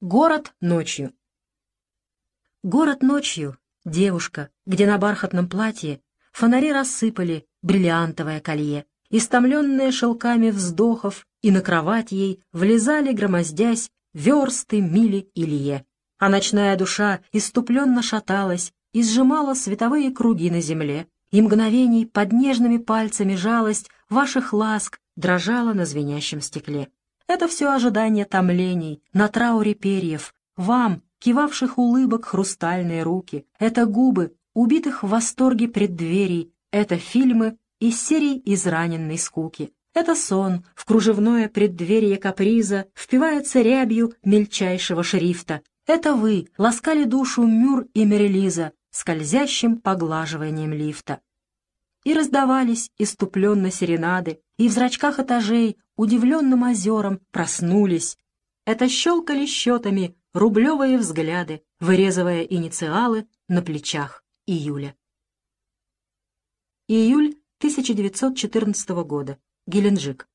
Город ночью. Город ночью, девушка, где на бархатном платье фонари рассыпали бриллиантовое колье, истомленные шелками вздохов, и на кровать ей влезали, громоздясь, версты, мили и. А ночная душа иступленно шаталась и сжимала световые круги на земле, и мгновений под нежными пальцами жалость ваших ласк дрожала на звенящем стекле. Это все ожидание томлений, на трауре перьев, вам, кивавших улыбок хрустальные руки. Это губы, убитых в восторге преддверий. Это фильмы из серий израненной скуки. Это сон, в кружевное преддверие каприза впивается рябью мельчайшего шрифта. Это вы ласкали душу Мюр и Мерелиза скользящим поглаживанием лифта и раздавались иступленно серенады, и в зрачках этажей удивленным озером проснулись. Это щелкали счетами рублевые взгляды, вырезывая инициалы на плечах июля. Июль 1914 года. Геленджик.